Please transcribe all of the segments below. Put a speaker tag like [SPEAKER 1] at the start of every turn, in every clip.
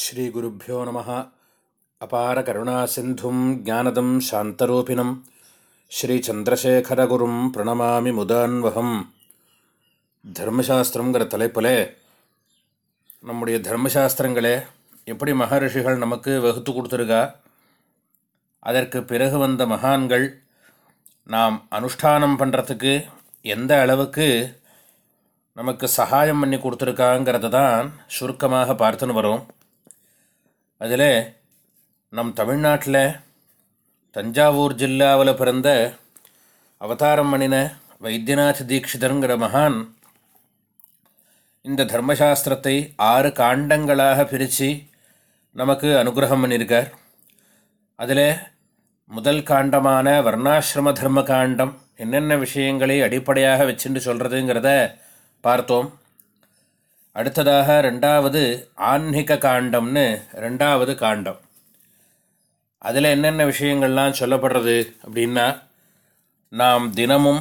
[SPEAKER 1] ஸ்ரீகுருப்போ நம. அபார கருணா சிந்தும் ஜானதம் சாந்தரூபிணம். ஸ்ரீச்சந்திரசேகரகுரும் பிரணமாமி முதான்வகம். தர்மசாஸ்திரங்கிற தலைப்பில் நம்முடைய தர்மசாஸ்திரங்களே எப்படி மகரிஷிகள் நமக்கு வகுத்து கொடுத்துருக்கா? அதற்கு பிறகு வந்த மகான்கள் நாம் அனுஷ்டானம் பண்ணுறதுக்கு எந்த அளவுக்கு நமக்கு சகாயம் பண்ணி கொடுத்துருக்காங்கிறத தான் சுருக்கமாக பார்த்துன்னு வரோம். அதில் நம் தமிழ்நாட்டில் தஞ்சாவூர் ஜில்லாவில் பிறந்த அவதாரம் பண்ணின வைத்தியநாத் தீட்சிதருங்கிற மகான் இந்த தர்மசாஸ்திரத்தை ஆறு காண்டங்களாக பிரித்து நமக்கு அனுகிரகம் பண்ணியிருக்கார். அதில் முதல் காண்டமான வர்ணாசிரம தர்ம காண்டம் என்னென்ன விஷயங்களை அடிப்படையாக வச்சுட்டு சொல்கிறதுங்கிறத பார்த்தோம். அடுத்ததாக ரெண்டாவது ஆன்மீக காண்டம்னு ரெண்டாவது காண்டம். அதில் என்னென்ன விஷயங்கள்லாம் சொல்லப்படுறது அப்படின்னா நாம் தினமும்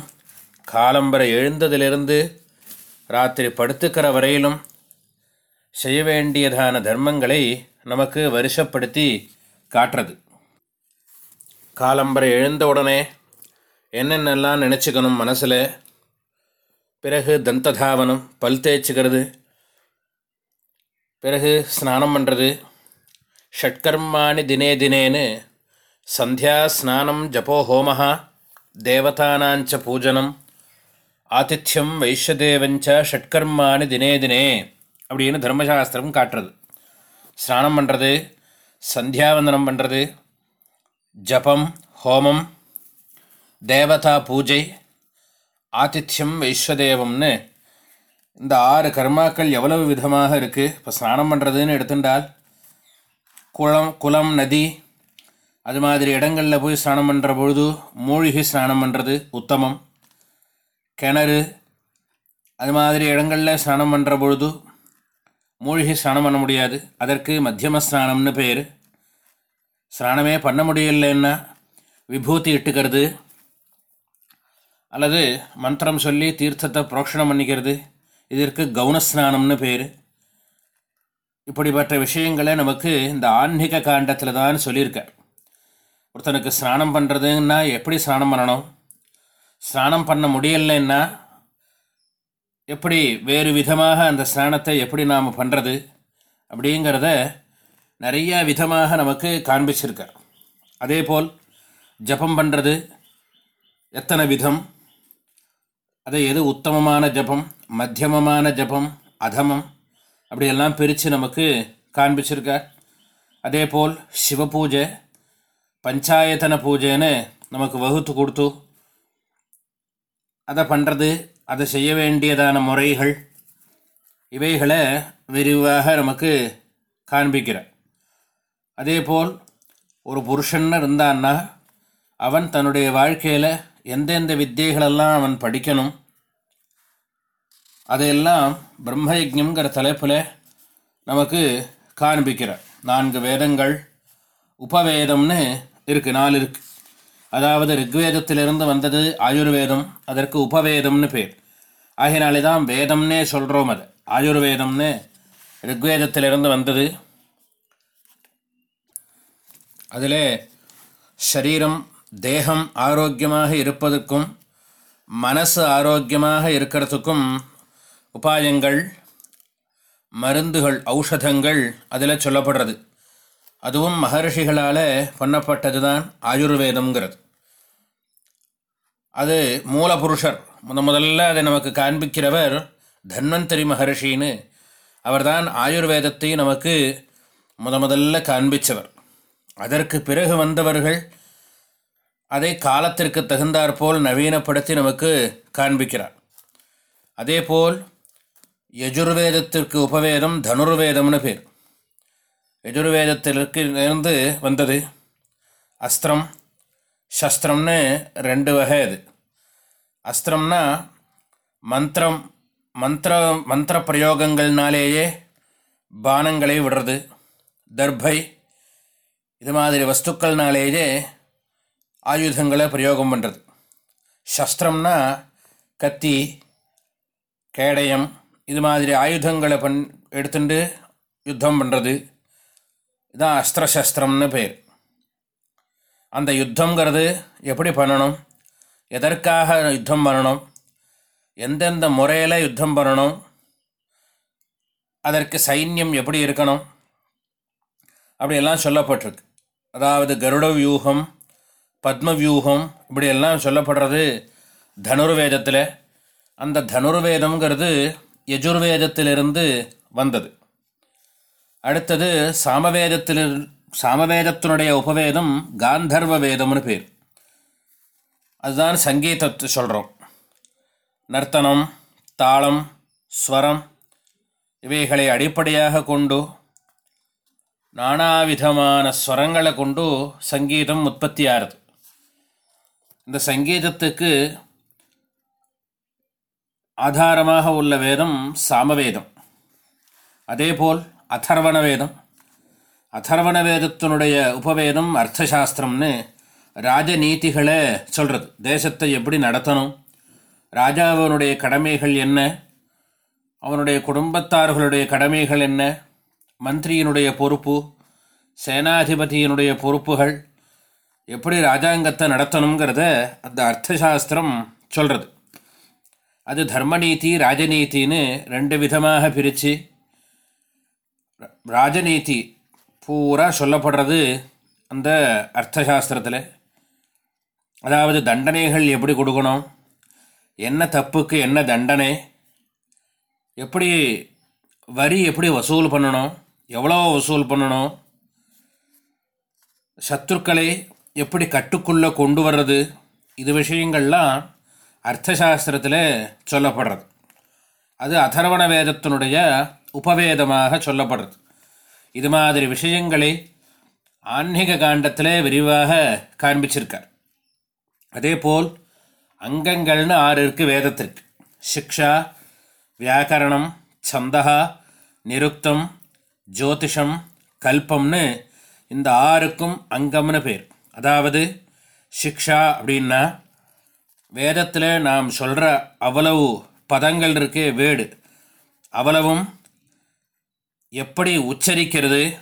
[SPEAKER 1] காலம்பரை எழுந்ததிலிருந்து ராத்திரி படுத்துக்கிற வரையிலும் செய்ய வேண்டியதான தர்மங்களை நமக்கு வருஷப்படுத்தி காட்டுறது. காலம்பரை எழுந்த உடனே என்னென்னலாம் நினச்சிக்கணும் மனசில்? பிறகு தந்ததாவனம் பல் தேய்ச்சிக்கிறது பிறகு ஸ்நானம் பண்ணுறது ஷட்கர்மாணி தினே தினேன்னு சந்தியா ஸ்நானம் ஜபோ ஹோமஹா தேவதானாஞ்ச பூஜனம் ஆதித்யம் வைஷ்யதேவஞ்ச ஷட்கர்மானி தினே தினே அப்படின்னு தர்மசாஸ்திரம் காட்டுறது. ஸ்நானம் பண்ணுறது சந்தியாவந்தனம் பண்ணுறது ஜபம் ஹோமம் தேவதா பூஜை ஆதித்யம் வைஸ்வதேவம்னு இந்த ஆறு கர்மாக்கள் எவ்வளவு விதமாக இருக்குது இப்போ ஸ்நானம் பண்ணுறதுன்னு எடுத்துட்டால் குளம் குளம் நதி அது மாதிரி இடங்களில் போய் ஸ்நானம் பண்ணுற பொழுது மூழ்கி ஸ்நானம் பண்ணுறது உத்தமம். கிணறு அது மாதிரி இடங்களில் ஸ்நானம் பண்ணுற பொழுது மூழ்கி ஸ்நானம் பண்ண முடியாது. அதற்கு மத்தியம ஸ்நானம்னு பேர். ஸ்நானமே பண்ண முடியலன்னா விபூதி இட்டுக்கிறது அல்லது மந்திரம் சொல்லி தீர்த்தத்தை புரோக்ஷணம் பண்ணிக்கிறது இதற்கு கவுனஸ்நானம்னு பேர். இப்படிப்பட்ட விஷயங்களை நமக்கு இந்த ஆன்மீக காண்டத்தில் தான் சொல்லியிருக்கார். ஒருத்தனுக்கு ஸ்நானம் பண்ணுறதுன்னா எப்படி ஸ்நானம் பண்ணணும்? ஸ்நானம் பண்ண முடியலைன்னா எப்படி வேறு விதமாக அந்த ஸ்நானத்தை எப்படி நாம் பண்ணுறது அப்படிங்கிறத நிறையா விதமாக நமக்கு காண்பிச்சிருக்கார். அதே போல் ஜபம் பண்ணுறது எத்தனை விதம்? அதை எது உத்தமமான ஜபம்? மத்தியமமான ஜபம் அதமம் அப்படியெல்லாம் பிரித்து நமக்கு காண்பிச்சிருக்கார். அதே போல் சிவ பூஜை பஞ்சாயத்தன பூஜைன்னு நமக்கு வகுத்து கொடுத்து அதை பண்ணுறது அதை செய்ய வேண்டியதான முறைகள் இவைகளை விரிவாக நமக்கு காண்பிக்கிறார். அதே போல் ஒரு புருஷன்னு இருந்தான்னா அவன் தன்னுடைய வாழ்க்கையில் எந்தெந்த வித்தியைகளெல்லாம் அவன் படிக்கணும் அதையெல்லாம் பிரம்மயஜம்ங்கிற தலைப்பில் நமக்கு காண்பிக்கிறார் நான்கு வேதங்கள் உபவேதம்னு இருக்குது நாலு இருக்குது அதாவது ரிக்வேதத்திலிருந்து வந்தது ஆயுர்வேதம் அதற்கு உபவேதம்னு பேர். ஆகினாலே தான் வேதம்னே சொல்கிறோம் அது. ஆயுர்வேதம்னு ரிக்வேதத்திலிருந்து வந்தது. அதில் சரீரம் தேகம் ஆரோக்கியமாக இருப்பதற்கும் மனசு ஆரோக்கியமாக இருக்கிறதுக்கும் உபாயங்கள் மருந்துகள் ஔஷதங்கள் அதில் சொல்லப்படுறது. அதுவும் மகர்ஷிகளால் பண்ணப்பட்டது தான் ஆயுர்வேதம்ங்கிறது. அது மூலபுருஷர். முத முதல்ல அதை நமக்கு காண்பிக்கிறவர் தன்வந்தரி மகர்ஷின்னு. அவர்தான் ஆயுர்வேதத்தை நமக்கு முத முதல்ல காண்பித்தவர் அதற்கு பிறகு வந்தவர்கள் அதை காலத்திற்கு தகுந்தாற்போல் நவீனப்படுத்தி நமக்கு காண்பிக்கிறார். அதேபோல் யஜுர்வேதத்திற்கு உபவேதம் தனுர்வேதம்னு பேர். யஜுர்வேதத்திற்கு இருந்து வந்தது அஸ்திரம் சஸ்திரம்னு ரெண்டு வகை அது. அஸ்திரம்னா மந்திரம் மந்திர மந்திர பிரயோகங்கள்னாலேயே பானங்களை விடுறது தர்பை இது மாதிரி வஸ்துக்கள்னாலேயே ஆயுதங்களை பிரயோகம் பண்ணுறது சஸ்திரம்னா கத்தி கேடயம் இது மாதிரி ஆயுதங்களை பண் எடுத்துட்டு யுத்தம் பண்ணுறது இதான் அஸ்திரசஸ்திரம்னு பேர். அந்த யுத்தங்கிறது எப்படி பண்ணணும்? எதற்காக யுத்தம் பண்ணணும்? எந்தெந்த முறையில் யுத்தம் பண்ணணும்? அதற்கு சைன்யம் எப்படி இருக்கணும்? அப்படியெல்லாம் சொல்லப்பட்டிருக்கு. அதாவது கருட வியூகம் பத்ம வியூகம் இப்படியெல்லாம் சொல்லப்படுறது தனுர்வேதத்தில். அந்த தனுர்வேதம்ங்கிறது யஜுர்வேதத்திலிருந்து வந்தது. அடுத்தது சாமவேதத்தில் சாமவேதத்தினுடைய உபவேதம் காந்தர்வ வேதம்னு பேர். அதுதான் சங்கீதத்தை சொல்கிறோம் நர்த்தனம் தாளம் ஸ்வரம் இவைகளை அடிப்படையாக கொண்டு நானாவிதமான ஸ்வரங்களை கொண்டு சங்கீதம் உற்பத்தி ஆறுது இந்த சங்கீதத்துக்கு ஆதாரமாக உள்ள வேதம் சாமவேதம். அதேபோல் அதர்வண வேதம். அதர்வண வேதத்தினுடைய உபவேதம் அர்த்தசாஸ்திரம்னு ராஜநீதிகளை சொல்கிறது தேசத்தை எப்படி நடத்தணும்? ராஜாவினுடைய கடமைகள் என்ன? அவனுடைய குடும்பத்தார்களுடைய கடமைகள் என்ன? மந்திரியினுடைய பொறுப்பு சேனாதிபதியினுடைய பொறுப்புகள் எப்படி ராஜாங்கத்தை நடத்தணுங்கிறத அந்த அர்த்தசாஸ்திரம் சொல்கிறது அது தர்மநீதி ராஜநீதின்னு ரெண்டு விதமாக பிரித்து ராஜநீதி பூரா சொல்லப்படுறது அந்த அர்த்தசாஸ்திரத்தில். அதாவது தண்டனைகள் எப்படி கொடுக்கணும் என்ன தப்புக்கு என்ன தண்டனை எப்படி வரி எப்படி வசூல் பண்ணணும் எவ்வளோ வசூல் பண்ணணும் சத்துருக்களை எப்படி கட்டுக்குள்ளே கொண்டு வர்றது இது விஷயங்கள்லாம் அர்த்தசாஸ்திரத்தில் சொல்லப்படுறது. அது அதர்வண வேதத்தினுடைய உபவேதமாக சொல்லப்படுறது. இது மாதிரி விஷயங்களை ஆன்மீக காண்டத்தில் விரிவாக காண்பிச்சிருக்கார். அதே போல் அங்கங்கள்னு ஆறு இருக்குது வேதத்திற்கு. சிக்ஷா வியாக்கரணம் சந்தகா நிருக்தம் ஜோதிஷம் கல்பம்னு இந்த ஆறுக்கும் அங்கம்னு பேர். அதாவது சிக்ஷா அப்படின்னா வேதத்தில் நாம் சொல்கிற அவ்வளவு பதங்கள் இருக்கே வேடு. அவ்வளவும் எப்படி உச்சரிக்கிறது?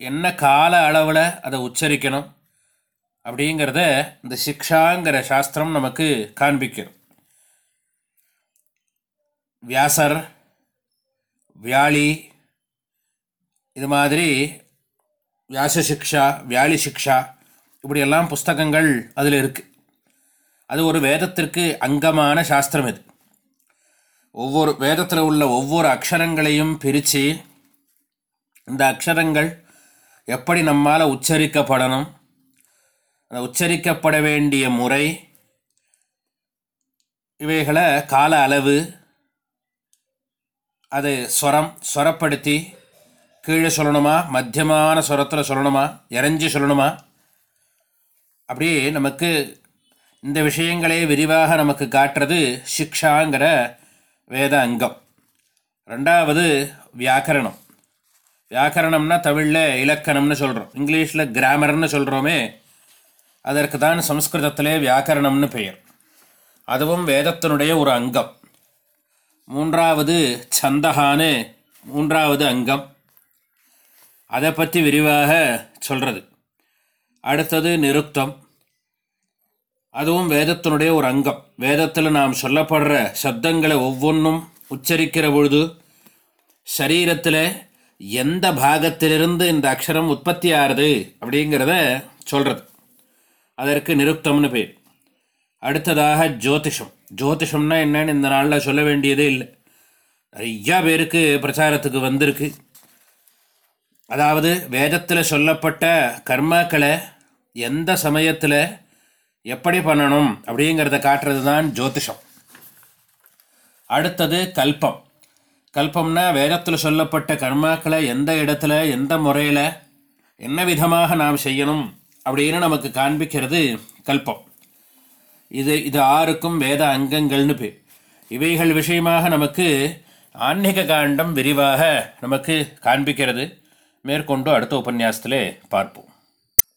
[SPEAKER 1] என்ன கால அளவில் அதை உச்சரிக்கணும்? அப்படிங்கிறத இந்த சிக்ஷாங்கிற சாஸ்திரம் நமக்கு காண்பிக்கிறோம் வியாசர் வியாழி இது மாதிரி வியாச சிக்ஷா வியாழி சிக்ஷா இப்படியெல்லாம் புஸ்தகங்கள் அதில் இருக்குது அது ஒரு வேதத்திற்கு அங்கமான சாஸ்திரம் இது. ஒவ்வொரு வேதத்தில் உள்ள ஒவ்வொரு அக்ஷரங்களையும் பிரித்து இந்த அக்ஷரங்கள் எப்படி நம்மால் உச்சரிக்கப்படணும் அந்த உச்சரிக்கப்பட வேண்டிய முறை இவைகளை கால அளவு அது ஸ்வரம் ஸ்வரப்படுத்தி கீழே சொல்லணுமா மத்தியமான ஸ்வரத்தில் சொல்லணுமா இறஞ்சி சொல்லணுமா அப்படியே நமக்கு இந்த விஷயங்களே விரிவாக நமக்கு காட்டுறது சிக்ஷாங்கிற வேத அங்கம் ரெண்டாவது வியாக்கரணம். வியாக்கரணம்னா தமிழில் இலக்கணம்னு சொல்கிறோம் இங்கிலீஷில் கிராமர்னு சொல்கிறோமே அதற்கு தான் சம்ஸ்கிருதத்திலே வியாக்கரணம்னு பெயர். அதுவும் வேதத்தினுடைய ஒரு அங்கம். மூன்றாவது சந்தகான்னு மூன்றாவது அங்கம். அதை பற்றி விரிவாக சொல்கிறது அடுத்தது நிருக்தம் அதுவும் வேதத்தினுடைய ஒரு அங்கம். வேதத்தில் நாம் சொல்லப்படுற சப்தங்களை ஒவ்வொன்றும் உச்சரிக்கிற பொழுது சரீரத்தில் எந்த பாகத்திலிருந்து இந்த அக்ஷரம் உற்பத்தி ஆறுது அப்படிங்கிறத சொல்கிறது அதற்கு நிருப்தம்னு பேர். அடுத்ததாக ஜோதிஷம். ஜோதிஷம்னா என்னன்னு இந்த நாளில் சொல்ல வேண்டியதே இல்லை. நிறையா பேருக்கு பிரச்சாரத்துக்கு வந்திருக்கு. அதாவது வேதத்தில் சொல்லப்பட்ட கர்மாக்களை எந்த சமயத்தில் எப்படி பண்ணணும் அப்படிங்கிறத காட்டுறது தான் ஜோதிஷம். அடுத்தது கல்பம். கல்பம்னா வேதத்தில் சொல்லப்பட்ட கர்மாக்களை எந்த இடத்துல எந்த முறையில் என்ன விதமாக நாம் செய்யணும் அப்படின்னு நமக்கு காண்பிக்கிறது கல்பம். இது இது ஆறுக்கும் வேத அங்கங்கள்னு பேர். இவைகள் விஷயமாக நமக்கு ஆன்மீக காண்டம் விரிவாக நமக்கு காண்பிக்கிறது. மேற்கொண்டு அடுத்த உபன்யாசத்திலே பார்ப்போம்.